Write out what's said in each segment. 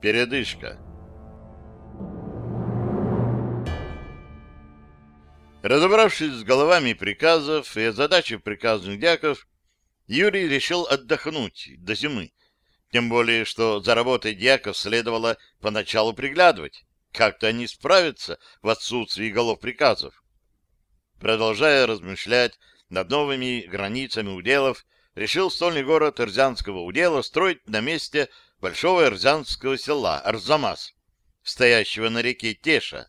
Передышка. Разобравшись с головами приказов и озадачив приказных дьяков, Юрий решил отдохнуть до зимы, тем более, что за работой дьяков следовало поначалу приглядывать, как-то они справятся в отсутствии голов приказов. Продолжая размышлять над новыми границами уделов, решил стольный город Эрзянского удела строить на месте большого эрзянского села Арзамас, стоящего на реке Теша.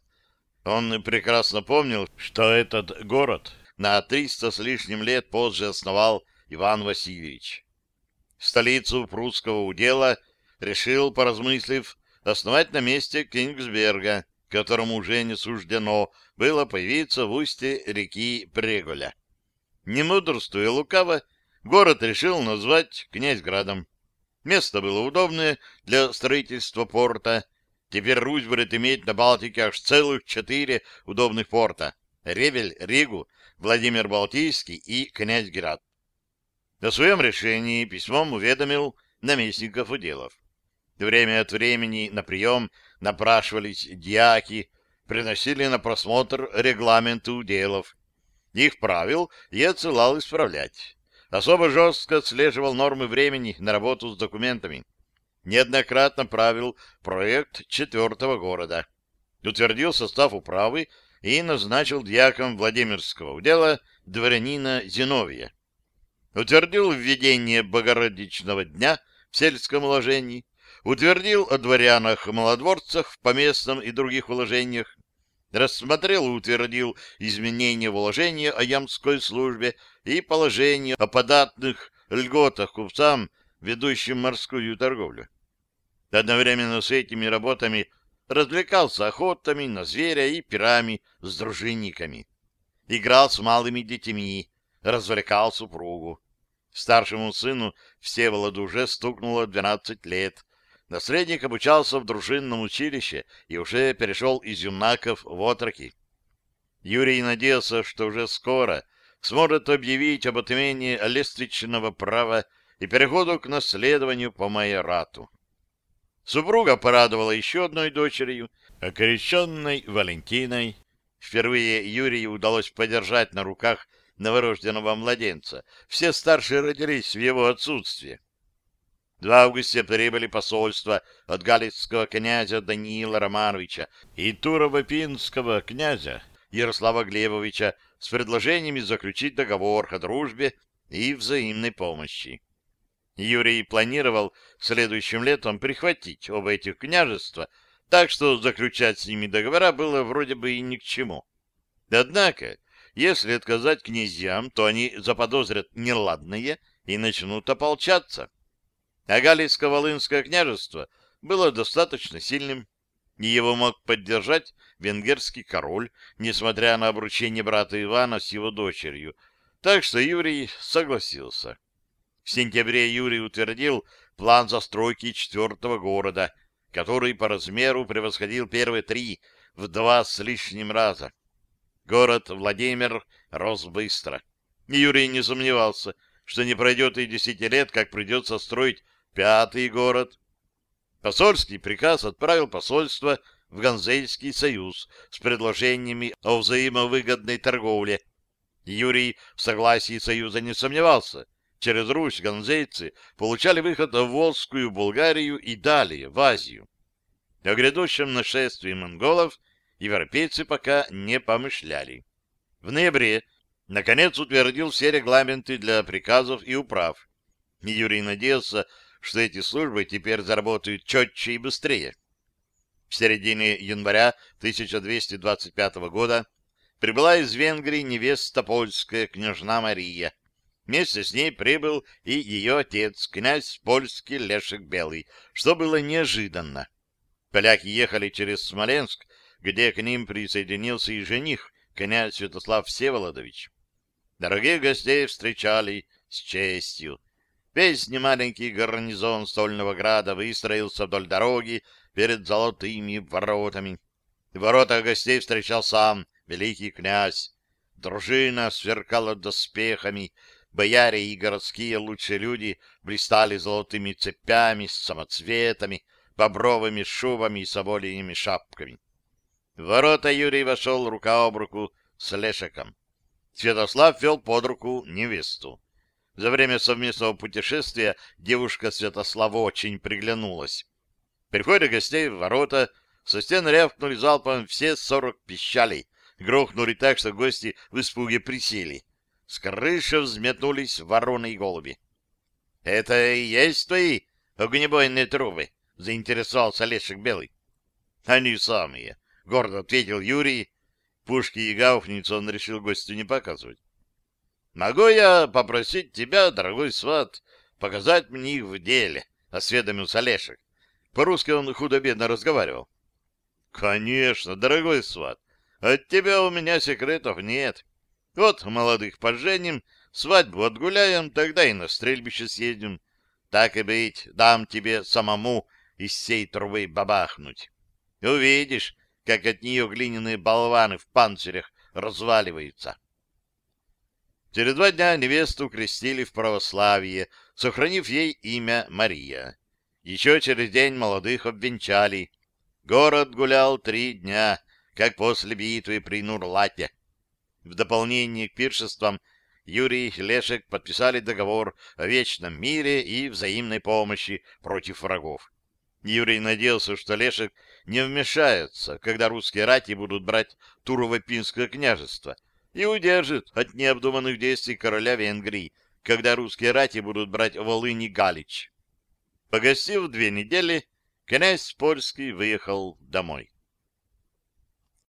Он прекрасно помнил, что этот город на триста с лишним лет позже основал Иван Васильевич. Столицу прусского удела решил, поразмыслив, основать на месте Кингсберга, которому уже не суждено было появиться в устье реки Преголя. Не мудрствуя лукаво, город решил назвать Князьградом. Место было удобное для строительства порта. Теперь Русь будет иметь на Балтике аж целых четыре удобных порта — Ревель, Ригу, Владимир Балтийский и Князьград. О своем решении письмом уведомил наместников уделов. Время от времени на прием напрашивались дьяки, приносили на просмотр регламенты уделов. Их правил я отсылал исправлять особо жестко отслеживал нормы времени на работу с документами. Неоднократно правил проект четвертого города. Утвердил состав управы и назначил дьяком Владимирского удела дворянина Зиновия. Утвердил введение Богородичного дня в сельском уложении, утвердил о дворянах-малодворцах в поместном и других уложениях, рассмотрел и утвердил изменения в уложении о ямской службе и положение о податных льготах купцам, ведущим морскую торговлю. Одновременно с этими работами развлекался охотами на зверя и пирами с дружинниками. Играл с малыми детьми, развлекал супругу. Старшему сыну Всеволоду уже стукнуло 12 лет, Наследник обучался в дружинном училище и уже перешел из юнаков в отроки. Юрий надеялся, что уже скоро сможет объявить об отмене лествичного права и переходу к наследованию по майорату. Супруга порадовала еще одной дочерью, окрещенной Валентиной. Впервые Юрию удалось подержать на руках новорожденного младенца. Все старшие родились в его отсутствие. В августе прибыли посольства от галицкого князя Даниила Романовича и Турово-Пинского князя Ярослава Глебовича с предложениями заключить договор о дружбе и взаимной помощи. Юрий планировал следующим летом прихватить оба этих княжества, так что заключать с ними договора было вроде бы и ни к чему. Однако, если отказать князьям, то они заподозрят неладное и начнут ополчаться. А Галицко-Волынское княжество было достаточно сильным, и его мог поддержать венгерский король, несмотря на обручение брата Ивана с его дочерью. Так что Юрий согласился. В сентябре Юрий утвердил план застройки четвертого города, который по размеру превосходил первые три в два с лишним раза. Город Владимир рос быстро. Юрий не сомневался, что не пройдет и десяти лет, как придется строить Пятый город. Посольский приказ отправил посольство в Ганзейский союз с предложениями о взаимовыгодной торговле. Юрий в согласии союза не сомневался. Через Русь ганзейцы получали выход в Волжскую Болгарию и далее, в Азию. О грядущем нашествии монголов европейцы пока не помышляли. В ноябре, наконец, утвердил все регламенты для приказов и управ. Юрий надеялся, что эти службы теперь заработают четче и быстрее. В середине января 1225 года прибыла из Венгрии невеста польская княжна Мария. Вместе с ней прибыл и ее отец, князь польский Лешек Белый, что было неожиданно. Поляки ехали через Смоленск, где к ним присоединился и жених, князь Святослав Всеволодович. Дорогих гостей встречали с честью. Весь немаленький гарнизон Стольного Града выстроился вдоль дороги перед золотыми воротами. В воротах гостей встречал сам великий князь. Дружина сверкала доспехами, бояре и городские лучшие люди блистали золотыми цепями самоцветами, бобровыми шубами и собольями шапками. В ворота Юрий вошел рука об руку с Лешиком. Святослав вел под руку невесту. За время совместного путешествия девушка Святослава очень приглянулась. При входе гостей в ворота со стен рявкнули залпом все сорок пищалей, грохнули так, что гости в испуге присели. С крыши взметнулись вороны и голуби. — Это и есть твои огнебойные трубы? — заинтересовался Лешек Белый. — Они самые, — гордо ответил Юрий. Пушки и гауфницу он решил гостю не показывать. — Могу я попросить тебя, дорогой сват, показать мне их в деле? — осведомился Лешек. По-русски он худо-бедно разговаривал. — Конечно, дорогой сват. От тебя у меня секретов нет. Вот молодых поженим, свадьбу отгуляем, тогда и на стрельбище съездим. Так и быть, дам тебе самому из всей трубы бабахнуть. Увидишь, как от нее глиняные болваны в панцирях разваливаются. Через два дня невесту крестили в православие, сохранив ей имя Мария. Еще через день молодых обвенчали. Город гулял три дня, как после битвы при Нурлате. В дополнение к пиршествам Юрий и Лешек подписали договор о вечном мире и взаимной помощи против врагов. Юрий надеялся, что Лешек не вмешается, когда русские рати будут брать Турово-Пинское княжество, и удержит от необдуманных действий короля Венгрии, когда русские рати будут брать Волынь и Галич. Погостив две недели, князь Польский выехал домой.